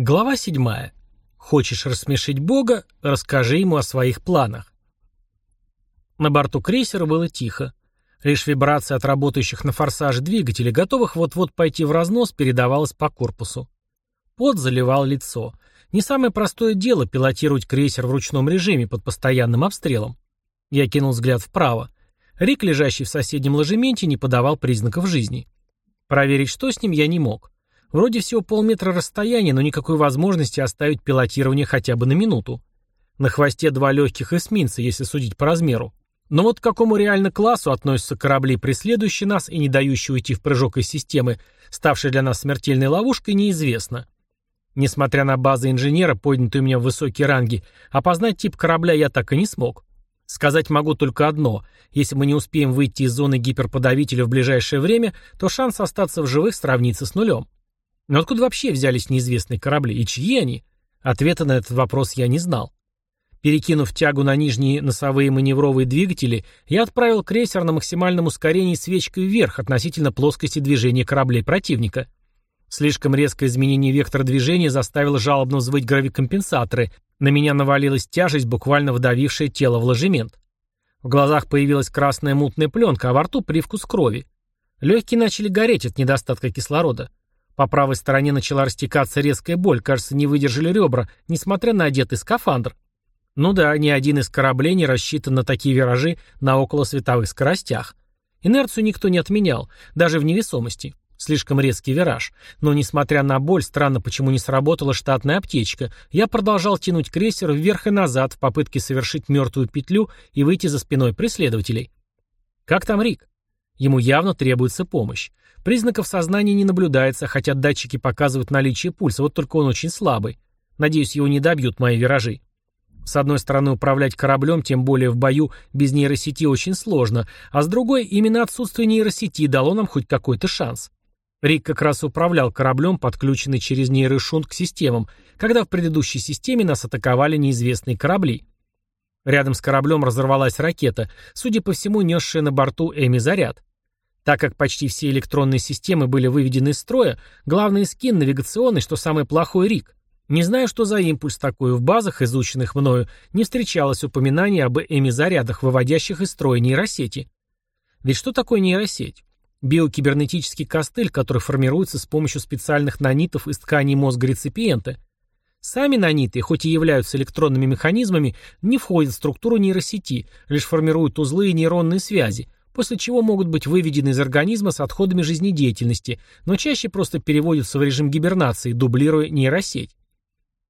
Глава 7. Хочешь рассмешить Бога, расскажи ему о своих планах. На борту крейсера было тихо. Лишь вибрация от работающих на форсаже двигателей, готовых вот-вот пойти в разнос, передавалась по корпусу. Пот заливал лицо. Не самое простое дело пилотировать крейсер в ручном режиме под постоянным обстрелом. Я кинул взгляд вправо. Рик, лежащий в соседнем ложементе, не подавал признаков жизни. Проверить, что с ним, я не мог. Вроде всего полметра расстояния, но никакой возможности оставить пилотирование хотя бы на минуту. На хвосте два легких эсминца, если судить по размеру. Но вот к какому реально классу относятся корабли, преследующие нас и не дающие уйти в прыжок из системы, ставшей для нас смертельной ловушкой, неизвестно. Несмотря на базы инженера, поднятые у меня в высокие ранги, опознать тип корабля я так и не смог. Сказать могу только одно. Если мы не успеем выйти из зоны гиперподавителя в ближайшее время, то шанс остаться в живых сравнится с нулем. Но откуда вообще взялись неизвестные корабли и чьи они? Ответа на этот вопрос я не знал. Перекинув тягу на нижние носовые маневровые двигатели, я отправил крейсер на максимальном ускорении свечкой вверх относительно плоскости движения кораблей противника. Слишком резкое изменение вектора движения заставило жалобно взвыть гравикомпенсаторы, на меня навалилась тяжесть, буквально вдавившая тело в ложемент. В глазах появилась красная мутная пленка, а во рту привкус крови. Легкие начали гореть от недостатка кислорода. По правой стороне начала растекаться резкая боль, кажется, не выдержали ребра, несмотря на одетый скафандр. Ну да, ни один из кораблей не рассчитан на такие виражи на околосветовых скоростях. Инерцию никто не отменял, даже в невесомости. Слишком резкий вираж. Но, несмотря на боль, странно, почему не сработала штатная аптечка, я продолжал тянуть крейсер вверх и назад в попытке совершить мертвую петлю и выйти за спиной преследователей. Как там Рик? Ему явно требуется помощь. Признаков сознания не наблюдается, хотя датчики показывают наличие пульса, вот только он очень слабый. Надеюсь, его не добьют мои виражи. С одной стороны, управлять кораблем, тем более в бою, без нейросети очень сложно, а с другой, именно отсутствие нейросети дало нам хоть какой-то шанс. Рик как раз управлял кораблем, подключенный через нейрошунт к системам, когда в предыдущей системе нас атаковали неизвестные корабли. Рядом с кораблем разорвалась ракета, судя по всему, несшая на борту Эми заряд. Так как почти все электронные системы были выведены из строя, главный скин навигационный, что самое плохое Рик. Не знаю, что за импульс такой в базах, изученных мною, не встречалось упоминания об эми-зарядах, выводящих из строя нейросети. Ведь что такое нейросеть? Биокибернетический костыль, который формируется с помощью специальных нанитов из тканей мозга реципиента. Сами наниты, хоть и являются электронными механизмами, не входят в структуру нейросети, лишь формируют узлы и нейронные связи, после чего могут быть выведены из организма с отходами жизнедеятельности, но чаще просто переводятся в режим гибернации, дублируя нейросеть.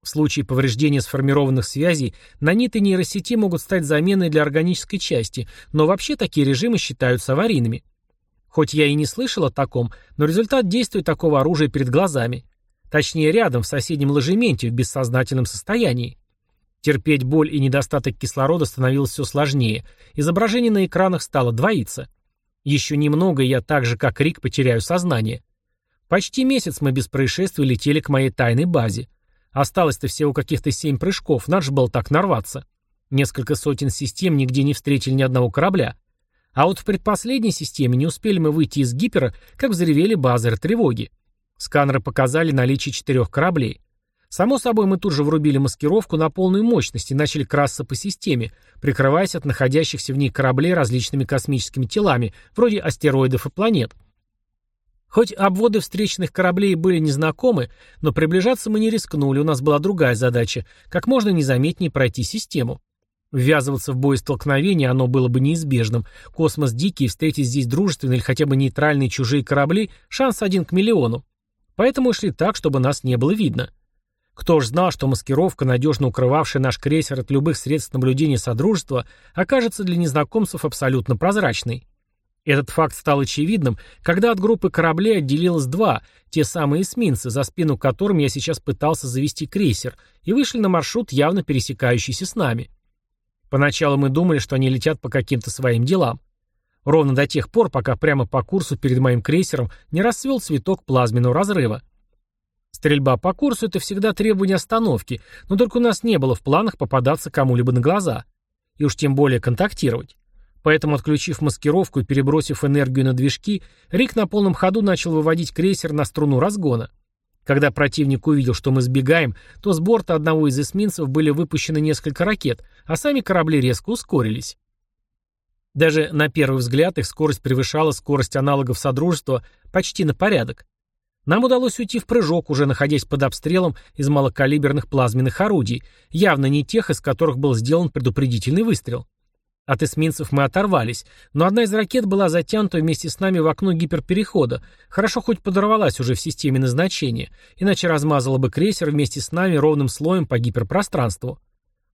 В случае повреждения сформированных связей наниты нейросети могут стать заменой для органической части, но вообще такие режимы считаются аварийными. Хоть я и не слышал о таком, но результат действия такого оружия перед глазами. Точнее, рядом, в соседнем ложементе, в бессознательном состоянии. Терпеть боль и недостаток кислорода становилось все сложнее. Изображение на экранах стало двоиться. Еще немного, и я так же, как Рик, потеряю сознание. Почти месяц мы без происшествий летели к моей тайной базе. Осталось-то всего каких-то семь прыжков, надо же было так нарваться. Несколько сотен систем нигде не встретили ни одного корабля. А вот в предпоследней системе не успели мы выйти из гипера, как взревели базеры тревоги. Сканеры показали наличие четырех кораблей. Само собой, мы тут же врубили маскировку на полную мощность и начали красться по системе, прикрываясь от находящихся в ней кораблей различными космическими телами, вроде астероидов и планет. Хоть обводы встречных кораблей были незнакомы, но приближаться мы не рискнули, у нас была другая задача – как можно незаметнее пройти систему. Ввязываться в боестолкновение оно было бы неизбежным. Космос дикий, встретить здесь дружественные или хотя бы нейтральные чужие корабли – шанс один к миллиону. Поэтому шли так, чтобы нас не было видно. Кто ж знал, что маскировка, надежно укрывавшая наш крейсер от любых средств наблюдения Содружества, окажется для незнакомцев абсолютно прозрачной. Этот факт стал очевидным, когда от группы кораблей отделилось два, те самые эсминцы, за спину которым я сейчас пытался завести крейсер, и вышли на маршрут, явно пересекающийся с нами. Поначалу мы думали, что они летят по каким-то своим делам. Ровно до тех пор, пока прямо по курсу перед моим крейсером не расцвел цветок плазменного разрыва. Стрельба по курсу — это всегда требование остановки, но только у нас не было в планах попадаться кому-либо на глаза. И уж тем более контактировать. Поэтому, отключив маскировку и перебросив энергию на движки, Рик на полном ходу начал выводить крейсер на струну разгона. Когда противник увидел, что мы сбегаем, то с борта одного из эсминцев были выпущены несколько ракет, а сами корабли резко ускорились. Даже на первый взгляд их скорость превышала скорость аналогов Содружества почти на порядок. Нам удалось уйти в прыжок, уже находясь под обстрелом из малокалиберных плазменных орудий, явно не тех, из которых был сделан предупредительный выстрел. От эсминцев мы оторвались, но одна из ракет была затянута вместе с нами в окно гиперперехода, хорошо хоть подорвалась уже в системе назначения, иначе размазала бы крейсер вместе с нами ровным слоем по гиперпространству.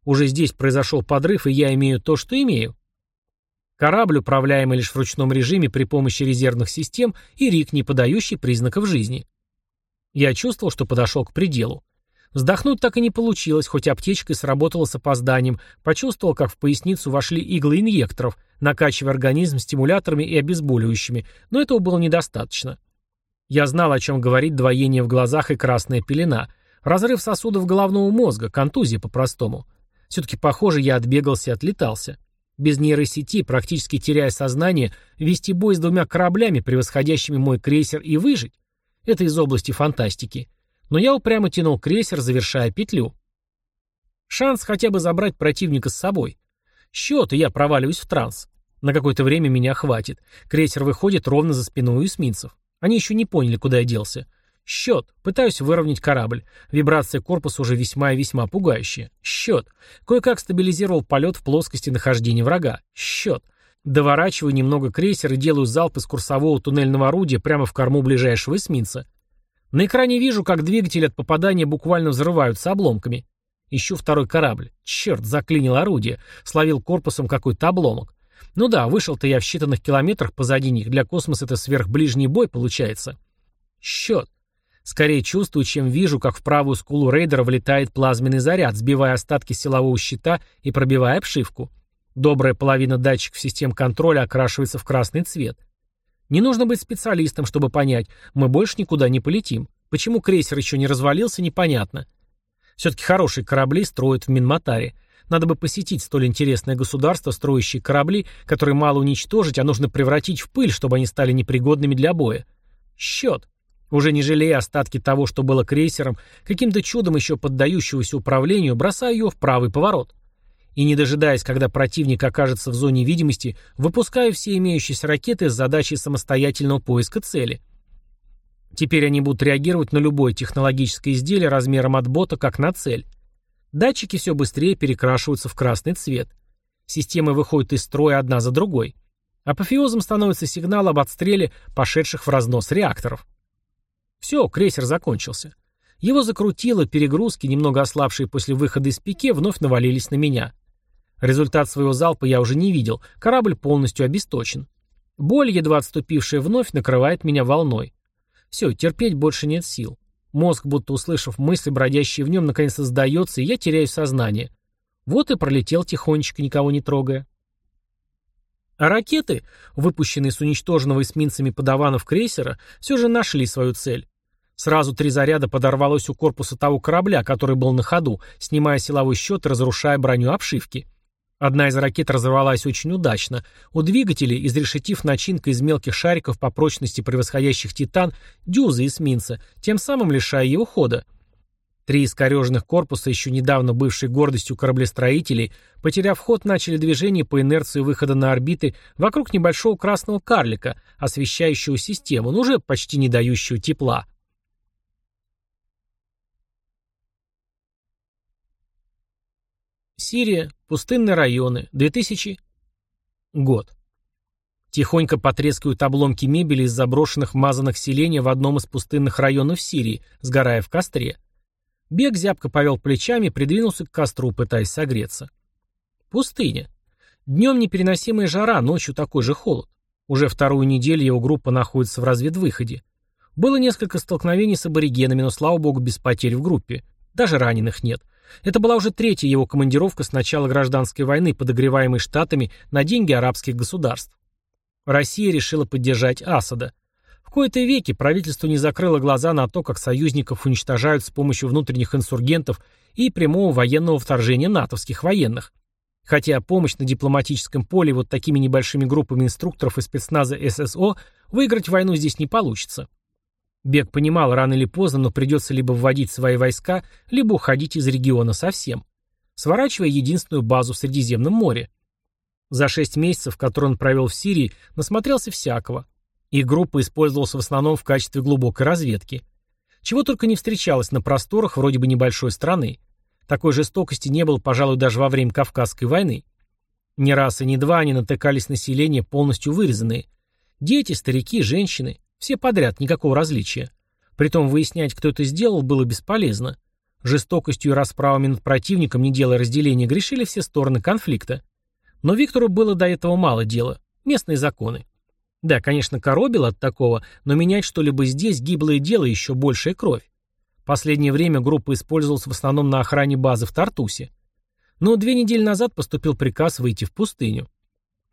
Уже здесь произошел подрыв, и я имею то, что имею. Корабль, управляемый лишь в ручном режиме при помощи резервных систем, и Рик, не подающий признаков жизни. Я чувствовал, что подошел к пределу. Вздохнуть так и не получилось, хоть аптечка сработала с опозданием, почувствовал, как в поясницу вошли иглы инъекторов, накачивая организм стимуляторами и обезболивающими, но этого было недостаточно. Я знал, о чем говорит двоение в глазах и красная пелена, разрыв сосудов головного мозга, контузия по-простому. Все-таки, похоже, я отбегался и отлетался. Без нейросети, практически теряя сознание, вести бой с двумя кораблями, превосходящими мой крейсер, и выжить – это из области фантастики. Но я упрямо тянул крейсер, завершая петлю. Шанс хотя бы забрать противника с собой. Счет, и я проваливаюсь в транс. На какое-то время меня хватит. Крейсер выходит ровно за спиной у эсминцев. Они еще не поняли, куда я делся. Счет. Пытаюсь выровнять корабль. Вибрация корпуса уже весьма и весьма пугающая. Счет. Кое-как стабилизировал полет в плоскости нахождения врага. Счет. Доворачиваю немного крейсер и делаю залп из курсового туннельного орудия прямо в корму ближайшего эсминца. На экране вижу, как двигатели от попадания буквально взрываются обломками. Ищу второй корабль. Черт, заклинил орудие. Словил корпусом какой-то обломок. Ну да, вышел-то я в считанных километрах позади них. Для космоса это сверхближний бой получается. Счет. Скорее чувствую, чем вижу, как в правую скулу рейдера влетает плазменный заряд, сбивая остатки силового щита и пробивая обшивку. Добрая половина датчиков систем контроля окрашивается в красный цвет. Не нужно быть специалистом, чтобы понять, мы больше никуда не полетим. Почему крейсер еще не развалился, непонятно. Все-таки хорошие корабли строят в Минматаре. Надо бы посетить столь интересное государство, строящие корабли, которые мало уничтожить, а нужно превратить в пыль, чтобы они стали непригодными для боя. Счет. Уже не жалея остатки того, что было крейсером, каким-то чудом еще поддающегося управлению, бросаю его в правый поворот. И не дожидаясь, когда противник окажется в зоне видимости, выпускаю все имеющиеся ракеты с задачей самостоятельного поиска цели. Теперь они будут реагировать на любое технологическое изделие размером от бота, как на цель. Датчики все быстрее перекрашиваются в красный цвет. Системы выходят из строя одна за другой. Апофеозом становится сигнал об отстреле пошедших в разнос реакторов. Все, крейсер закончился. Его закрутило, перегрузки, немного ослабшие после выхода из пике, вновь навалились на меня. Результат своего залпа я уже не видел, корабль полностью обесточен. Боль, едва отступившая вновь, накрывает меня волной. Все, терпеть больше нет сил. Мозг, будто услышав мысли, бродящие в нем, наконец-то сдается, и я теряю сознание. Вот и пролетел тихонечко, никого не трогая. А ракеты, выпущенные с уничтоженного эсминцами подаванов крейсера, все же нашли свою цель. Сразу три заряда подорвалось у корпуса того корабля, который был на ходу, снимая силовой счет и разрушая броню обшивки. Одна из ракет разорвалась очень удачно. У двигателей, изрешетив начинка из мелких шариков по прочности превосходящих «Титан», дюзы эсминца, тем самым лишая его хода. Три искореженных корпуса, еще недавно бывшие гордостью кораблестроителей, потеряв ход, начали движение по инерции выхода на орбиты вокруг небольшого красного карлика, освещающего систему, но уже почти не дающего тепла. Сирия, пустынные районы, 2000 год. Тихонько потрескивают обломки мебели из заброшенных мазанных селений в одном из пустынных районов Сирии, сгорая в костре. Бег зябко повел плечами придвинулся к костру, пытаясь согреться. Пустыня. Днем непереносимая жара, ночью такой же холод. Уже вторую неделю его группа находится в разведвыходе. Было несколько столкновений с аборигенами, но, слава богу, без потерь в группе. Даже раненых нет. Это была уже третья его командировка с начала гражданской войны, подогреваемой Штатами на деньги арабских государств. Россия решила поддержать Асада. В кои-то веки правительство не закрыло глаза на то, как союзников уничтожают с помощью внутренних инсургентов и прямого военного вторжения натовских военных. Хотя помощь на дипломатическом поле вот такими небольшими группами инструкторов и спецназа ССО выиграть войну здесь не получится. Бег понимал, рано или поздно, но придется либо вводить свои войска, либо уходить из региона совсем, сворачивая единственную базу в Средиземном море. За шесть месяцев, которые он провел в Сирии, насмотрелся всякого. И группа использовалась в основном в качестве глубокой разведки. Чего только не встречалось на просторах вроде бы небольшой страны. Такой жестокости не было, пожалуй, даже во время Кавказской войны. Ни раз и ни два они натыкались на население, полностью вырезанные. Дети, старики, женщины. Все подряд, никакого различия. Притом выяснять, кто это сделал, было бесполезно. Жестокостью и расправами над противником, не делая разделения, грешили все стороны конфликта. Но Виктору было до этого мало дела. Местные законы. Да, конечно, коробило от такого, но менять что-либо здесь гиблое дело еще большая кровь. Последнее время группа использовалась в основном на охране базы в Тартусе. Но две недели назад поступил приказ выйти в пустыню.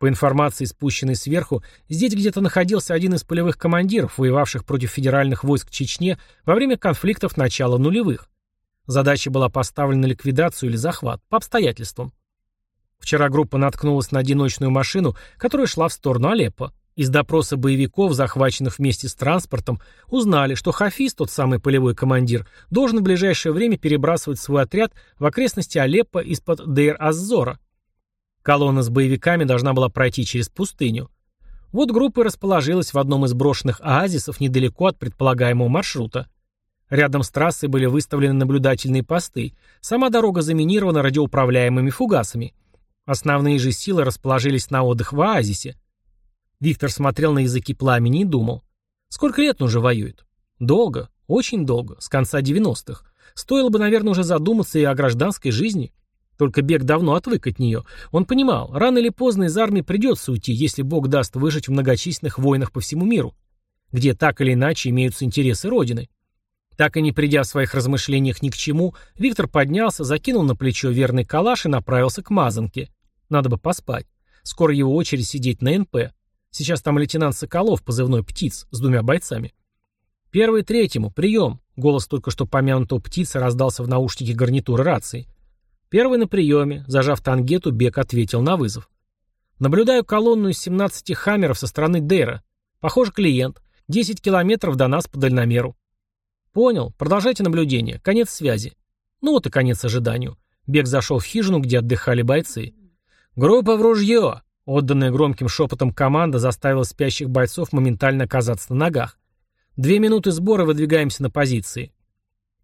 По информации, спущенной сверху, здесь где-то находился один из полевых командиров, воевавших против федеральных войск в Чечне во время конфликтов начала нулевых. Задача была поставлена на ликвидацию или захват, по обстоятельствам. Вчера группа наткнулась на одиночную машину, которая шла в сторону Алеппо. Из допроса боевиков, захваченных вместе с транспортом, узнали, что Хафиз, тот самый полевой командир, должен в ближайшее время перебрасывать свой отряд в окрестности Алеппо из-под Дейр-Аззора. Колонна с боевиками должна была пройти через пустыню. Вот группа расположилась в одном из брошенных оазисов недалеко от предполагаемого маршрута. Рядом с трассой были выставлены наблюдательные посты. Сама дорога заминирована радиоуправляемыми фугасами. Основные же силы расположились на отдых в оазисе. Виктор смотрел на языки пламени и думал. Сколько лет он уже воюет? Долго, очень долго, с конца 90-х. Стоило бы, наверное, уже задуматься и о гражданской жизни. Только Бег давно отвык от нее. Он понимал, рано или поздно из армии придется уйти, если Бог даст выжить в многочисленных войнах по всему миру, где так или иначе имеются интересы Родины. Так и не придя в своих размышлениях ни к чему, Виктор поднялся, закинул на плечо верный калаш и направился к Мазанке. Надо бы поспать. Скоро его очередь сидеть на НП. Сейчас там лейтенант Соколов, позывной «Птиц», с двумя бойцами. «Первый третьему, прием!» Голос только что помянутого птицы раздался в наушнике гарнитуры рации. Первый на приеме, зажав тангету, Бек ответил на вызов. «Наблюдаю колонну из 17 хаммеров со стороны Дейра. Похоже, клиент. 10 километров до нас по дальномеру». «Понял. Продолжайте наблюдение. Конец связи». Ну вот и конец ожиданию. Бек зашел в хижину, где отдыхали бойцы. «Группа в ружье!» Отданная громким шепотом команда заставила спящих бойцов моментально оказаться на ногах. Две минуты сбора выдвигаемся на позиции.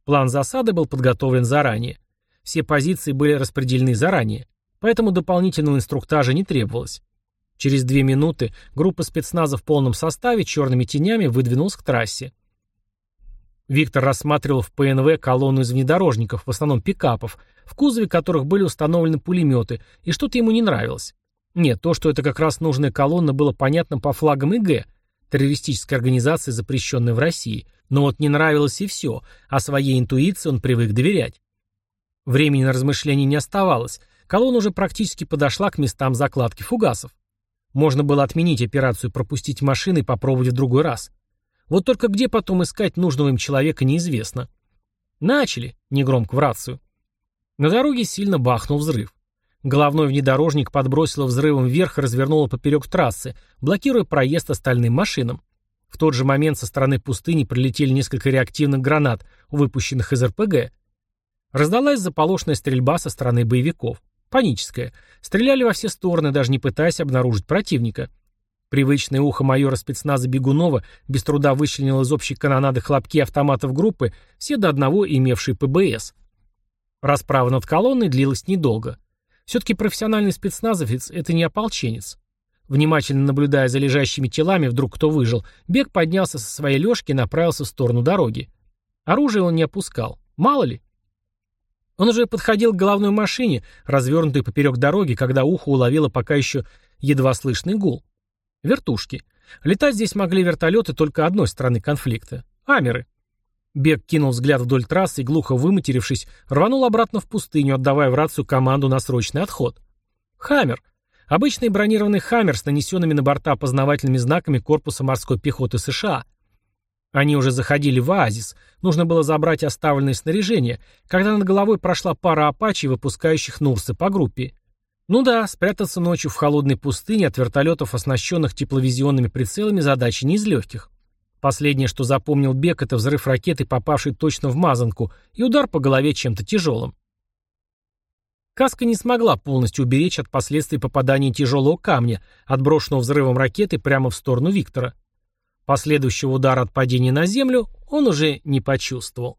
План засады был подготовлен заранее. Все позиции были распределены заранее, поэтому дополнительного инструктажа не требовалось. Через две минуты группа спецназа в полном составе черными тенями выдвинулась к трассе. Виктор рассматривал в ПНВ колонну из внедорожников, в основном пикапов, в кузове которых были установлены пулеметы, и что-то ему не нравилось. Нет, то, что это как раз нужная колонна, было понятно по флагам ИГ, террористической организации, запрещенной в России. Но вот не нравилось и все, а своей интуиции он привык доверять. Времени на размышления не оставалось. Колонна уже практически подошла к местам закладки фугасов. Можно было отменить операцию, пропустить машины и попробовать в другой раз. Вот только где потом искать нужного им человека неизвестно. «Начали!» — негромко в рацию. На дороге сильно бахнул взрыв. Головной внедорожник подбросило взрывом вверх и развернуло поперек трассы, блокируя проезд остальным машинам. В тот же момент со стороны пустыни прилетели несколько реактивных гранат, выпущенных из РПГ. Раздалась заполошная стрельба со стороны боевиков. Паническая. Стреляли во все стороны, даже не пытаясь обнаружить противника. Привычное ухо майора спецназа Бегунова без труда вычленило из общей канонады хлопки автоматов группы, все до одного имевшие ПБС. Расправа над колонной длилась недолго. Все-таки профессиональный спецназовец – это не ополченец. Внимательно наблюдая за лежащими телами, вдруг кто выжил, Бег поднялся со своей лёжки и направился в сторону дороги. Оружие он не опускал. Мало ли. Он уже подходил к головной машине, развернутой поперек дороги, когда ухо уловило пока еще едва слышный гул. Вертушки. Летать здесь могли вертолеты только одной стороны конфликта. Амеры. Бег кинул взгляд вдоль трассы и, глухо выматерившись, рванул обратно в пустыню, отдавая в рацию команду на срочный отход. «Хаммер». Обычный бронированный «Хаммер» с нанесенными на борта опознавательными знаками корпуса морской пехоты США. Они уже заходили в оазис, нужно было забрать оставленное снаряжение, когда над головой прошла пара апачей, выпускающих Нурсы по группе. Ну да, спрятаться ночью в холодной пустыне от вертолетов, оснащенных тепловизионными прицелами, задача не из легких. Последнее, что запомнил Бек, это взрыв ракеты, попавшей точно в мазанку, и удар по голове чем-то тяжелым. Каска не смогла полностью уберечь от последствий попадания тяжелого камня, отброшенного взрывом ракеты прямо в сторону Виктора. Последующего удара от падения на землю он уже не почувствовал.